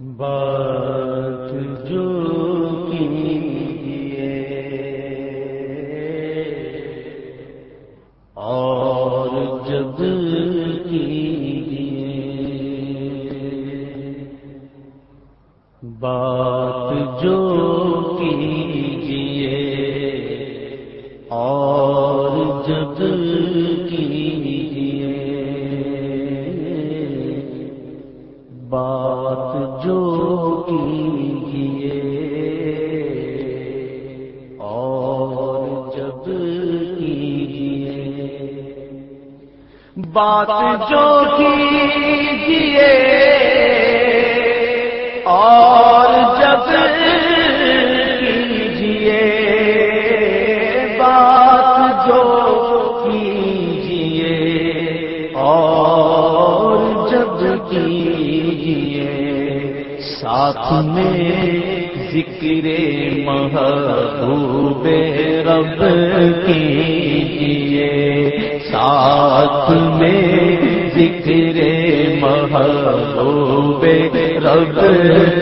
بات جو کی بات جو کیجیے۔ اور جب کیجیے۔ بات جو کیجیے۔ اور جب کیجیے۔ ساتھ میں ذکر محبوب رب کیجیے۔ ساتھ میں ذکر محبوب رب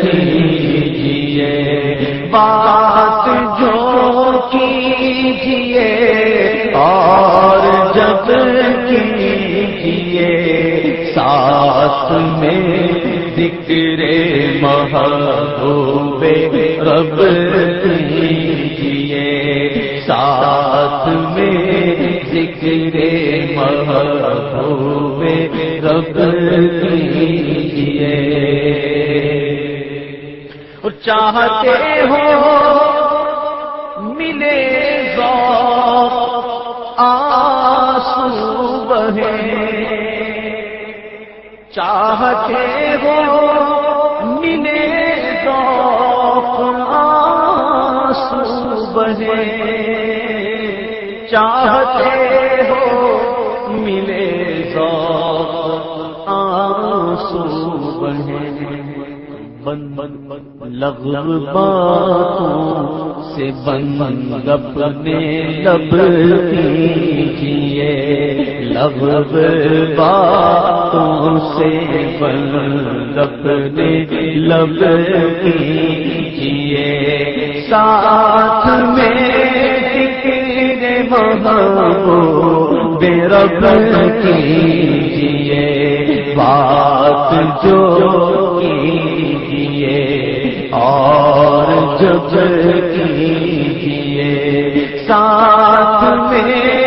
کیجیے۔ بات جو کیجیے۔ ساتھ میں ذکر محبوب رب کیجیے۔ ساتھ میں ذکر محبوب رب کیجیے۔ چاہتے ہو ملے ذوق آسو بہے۔ چاہتے ہو ملے ذوق بہے چاہتے ہو ملے ذوق آسو بہے بن بن بن لغو باتوں سے بن بن اپنے لب کیجیے لغو باتوں سے بن اپنے لب کیجیے۔ ساتھ میں فکر بے رب کیجیے۔ بات جو کیجیے اور جب کیجیے۔ ساتھ میں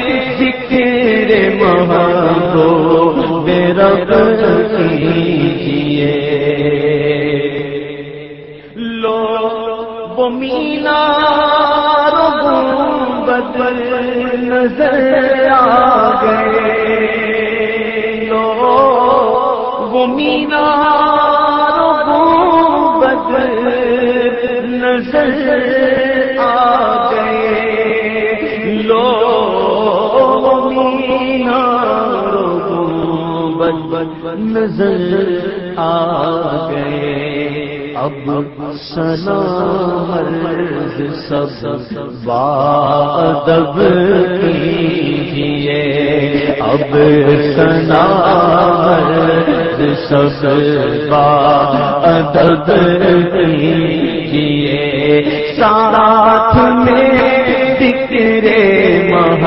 ذکر محبوب بے رب کیجیے۔ لو، وہ مینا بدل نظر آ گئے۔ لو، وہ مینا بدل نظر آ گئے۔ لو نظر آ گئے۔ اب سنا مرد سب بادب کیجیے اب سنا مرد سب بادب کیجیے ساتھ میں فکر محبوب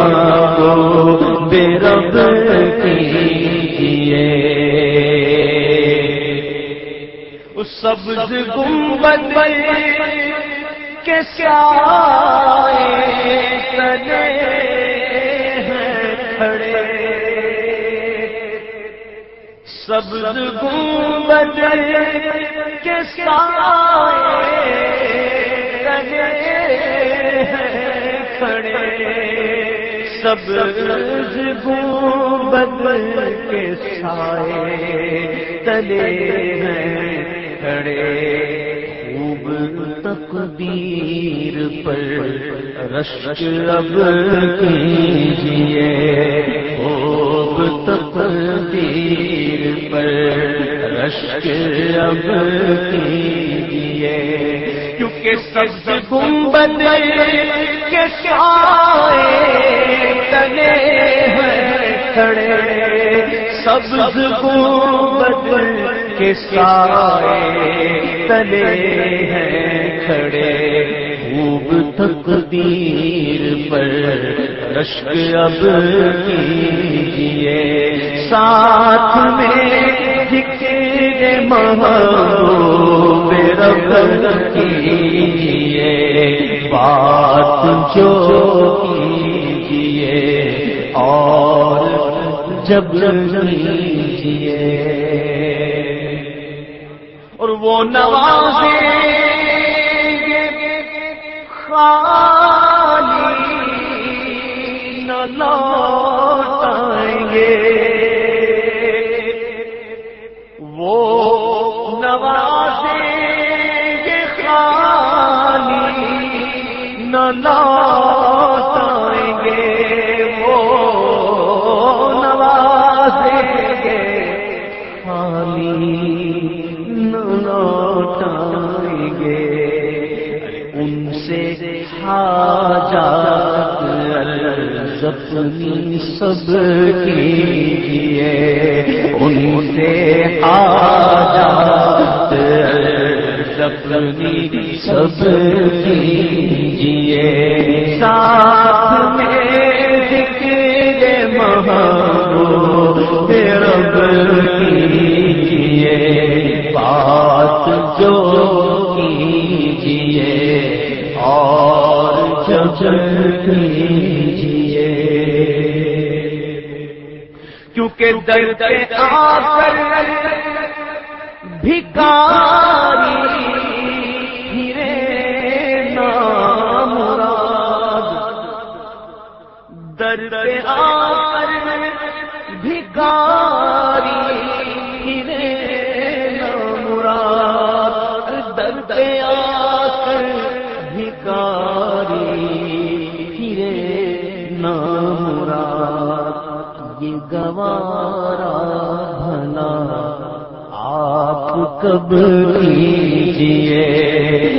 سبز گنبد کے سائے تلے ہیں کھڑے۔ سبز گنبد کے سائے تلے ہیں کھڑے۔ سبز گنبد کے سائے تلے ہیں کھڑے خوب تقدیر پر رشک اب کیجیے خوب تقدیر پر رشک اب کیجیے کیونکہ سب سے گنبد کے سائے تلے ہیں کھڑے سبز گنبد کے سائے تلے ہیں کھڑے۔ خوب تقدیر پر رشک اب کیجیے ساتھ میں ذکر محبوب رب کیجیے بات جو کیجیے اور جب کیجیے اور وہ نوازیں خالی نہ لوٹائیں گے۔ وہ نوازیں گے خالی نہ لوٹائیں اپنی سب کیجیے، ان سے حاجات اپنی سب کیجیے۔ ساتھ میں ذکر محبوب رب کیجیے۔ بات جو کیجیے، اور جب کیجیے۔ کے در پہ آ کر بھکار آپ کب کیجیے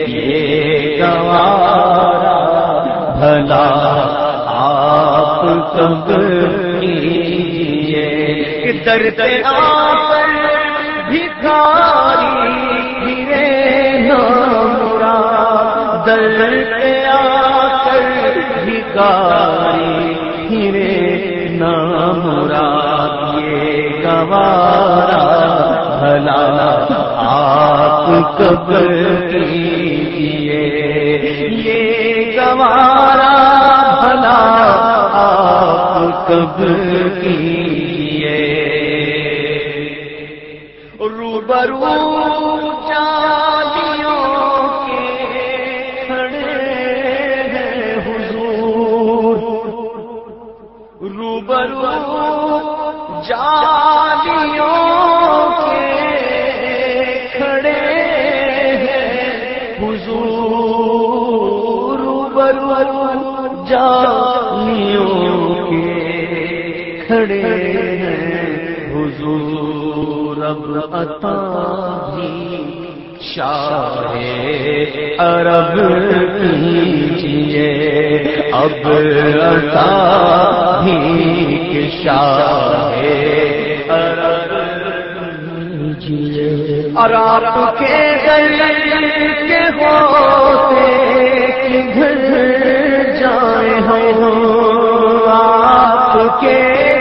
یہ گوارا بھلا آپ کب کیجیے درد آپ بھکاری ہرے نورا درد بھکاری نام یہ گوارا بھلا آپ کب کیجیے یہ گوارا بھلا آپ کب کیجیے روبرو چالیوں روبرو جالیوں کے کھڑے ہیں حضور اب عطا بھی شاہ عرب کیجیے۔ اب عطا جی بھی شاہ عرب کیے اور آپ کے گل کے ہوتے کدھر جائے ہم آپ کے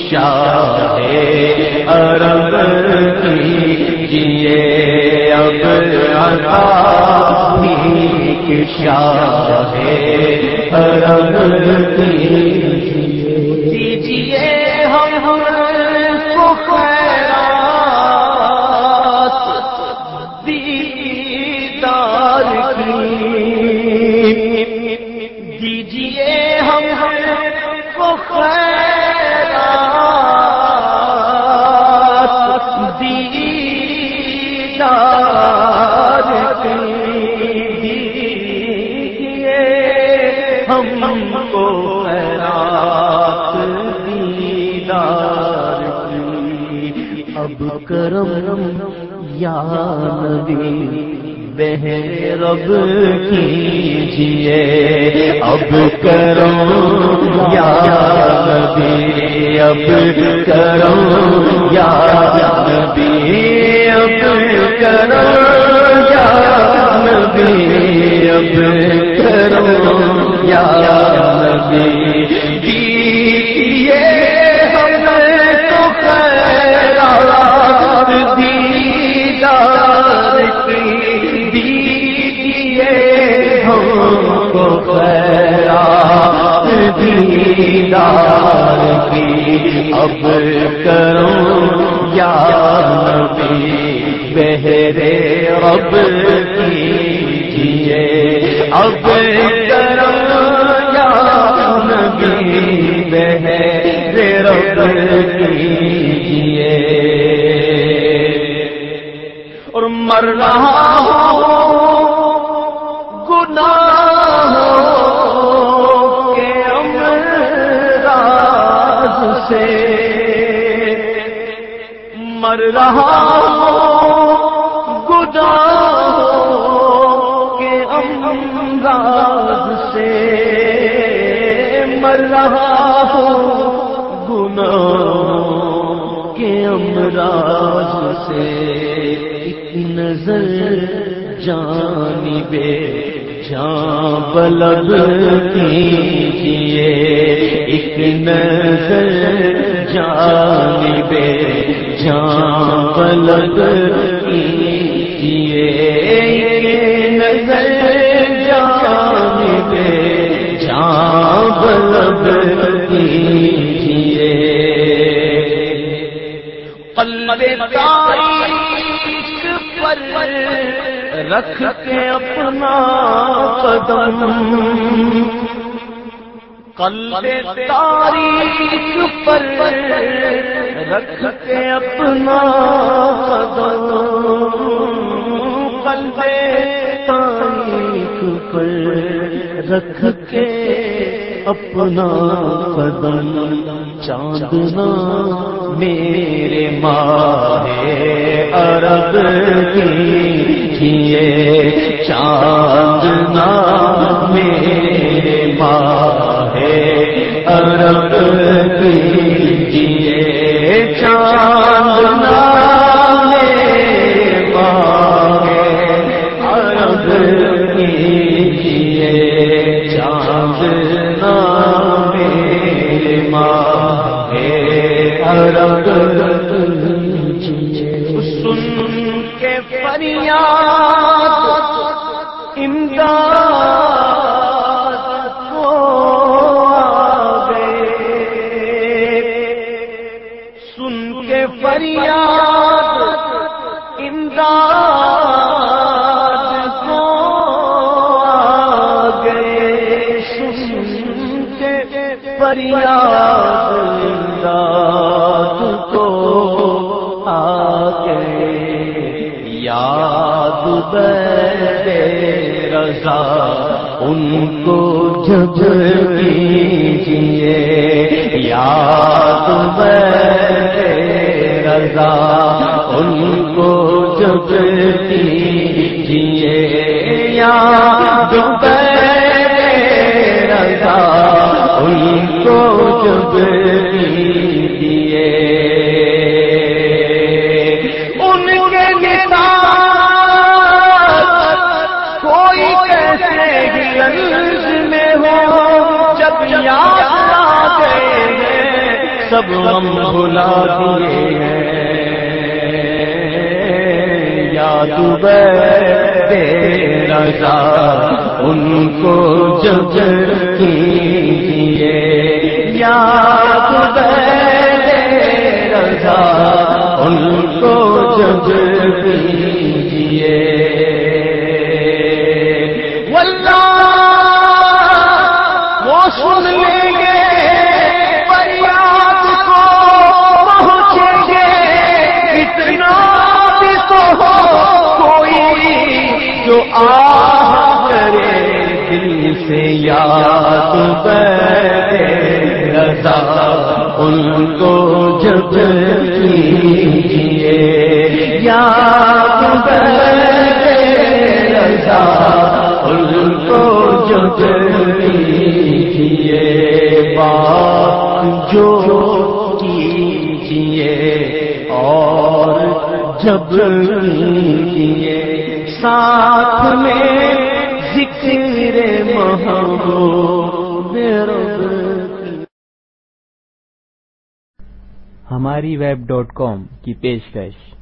شاہ عرب کیجیے اب عطا شاہ عرب کیجیے ہم ہم کو خیرات دیدار کی کرم یا نبی، بہن رب کیجیے اب کرم یا نبی، اب کرم یا نبی، اب کرم یا نبی، اب کرم یا نبی۔ دیدار کی اب کروں یا نبی؟ بہرے رب کیجیے اب کرم یا نبی؟ بہرے رب کیجیے اور مر رہا ہوں، گناہ مر رہا گناہ کے امراض سے مر رہا گناہ کے امراض سے ایک نظر جانی بے جان بلب کیجیے۔ ایک نظر جان بلب نظر جانی بے جان بلب قلب تاریخ پر رکھ کے اپنا قدم۔ قلب تاریخ پر رکھ کے اپنا قدم۔ قلب تاریخ پر رکھ کے اپنا قدم۔ چاندنا میرے ماہ عرب کیجیے چاندنا۔ سن کے فریاد امداد فریاد، امداد کو گئے سن کے فریاد، امداد کو آ گئے یاد بے رضا، ان کو جب کیجیے، یاد بے رضا ان کو جب کیجیے یا بے رضا ان کو جب کیجیے سب ہم بھلا دیے ہیں۔ یاد بے رضا، ان کو جب کیجیے۔ یاد بے رضا، ان کو جب کیجیے۔ جو کیجیے بات جو کیجیے اور جب کیجیے ساتھ میں ذکر ہماری ویب ڈاٹ کام کی پیشکش